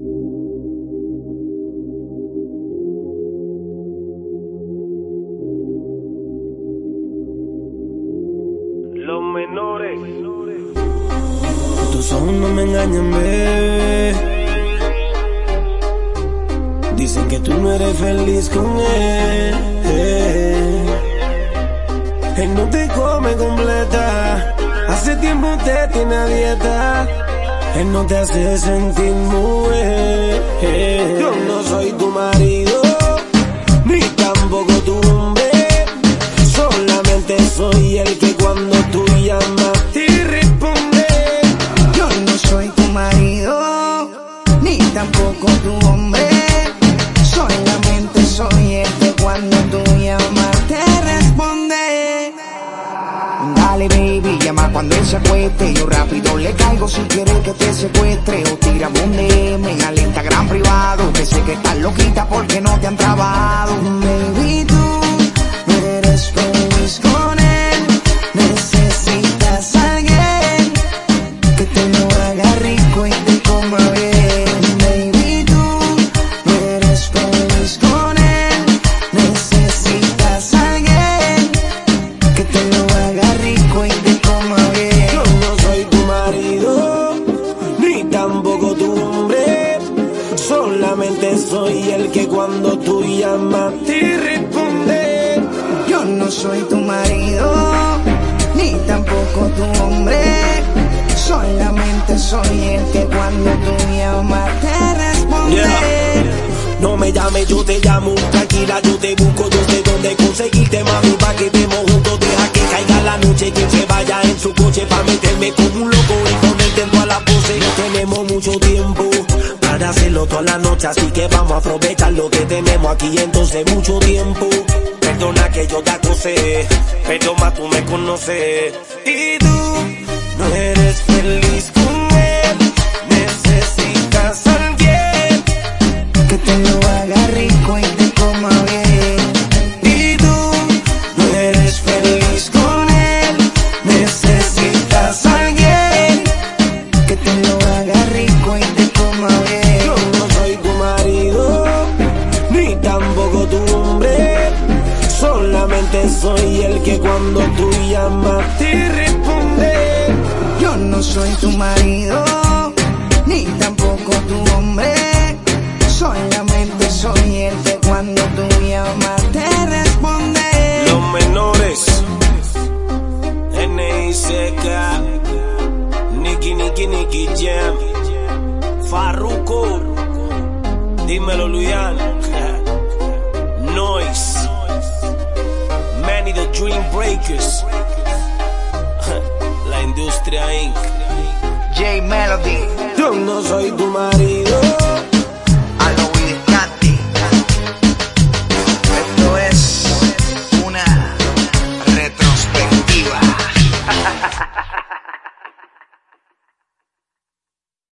Los menores. Tus ojos no me engañan, bebé. Dicen que tú no eres feliz con él. Él no te come completa. Hace tiempo te tiene dieta. Él no te hace sentir mujer. Yo no soy tu marido, ni tampoco tu hombre. Solamente soy el que cuando tú llamas te responde. Yo no soy tu marido, ni tampoco tu hombre. Solamente soy el que cuando tú llamas te. Baby, llama cuando él se acueste. Yo rápido le caigo si quiere que te secuestre. O tira un DM al Instagram privado. Que sé que estás loquita porque no te han trabado. Baby, Solamente soy el que cuando tú llamas te responde. Yo no soy tu marido, ni tampoco tu hombre. Solamente soy el que cuando tú llamas te responde. No me llames, yo te llamo, tranquila, yo te busco, yo sé dónde conseguirte, mami, pa' que estemos juntos, deja que caiga la noche, que se vaya en su coche, pa' meterme como un loco y ponerte en toda la pose. Tenemos mucho tiempo hacerlo toda la noche, así que vamos a aprovechar lo que tenemos aquí, entonces mucho tiempo. Perdona que yo te acosé, pero más tú me conoces. Y tú no eres feliz con él, necesitas a alguien Que te lo haga rico y te coma soy el que cuando tú llamas te responde. Yo no soy tu marido, ni tampoco tu hombre. Solamente soy el que cuando tú llamas te responde. Los menores, N.I.C.K. Nicky, Nicky, Nicky Jam, Farruko, dímelo Luyan, Industria Inc. J Melody. Yo no soy tu marido